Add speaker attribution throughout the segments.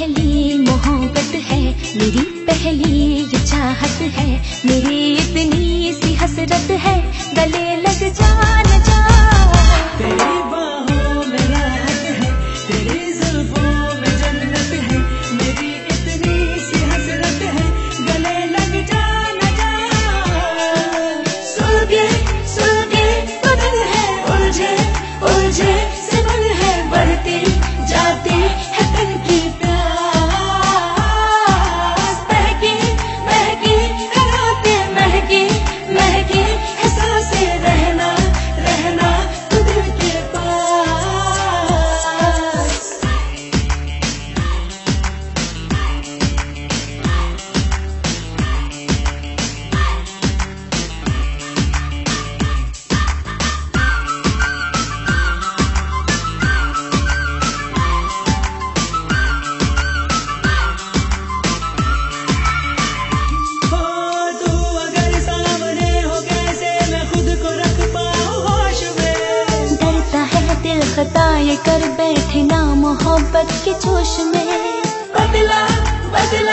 Speaker 1: पहली मोहब्बत है मेरी पहली ये चाहत है मेरी इतनी लेकर कर मोहब्बत के जोश में। बदला बदला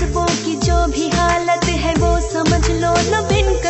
Speaker 1: जज्बों की जो भी हालत है वो समझ लो
Speaker 2: लव इनका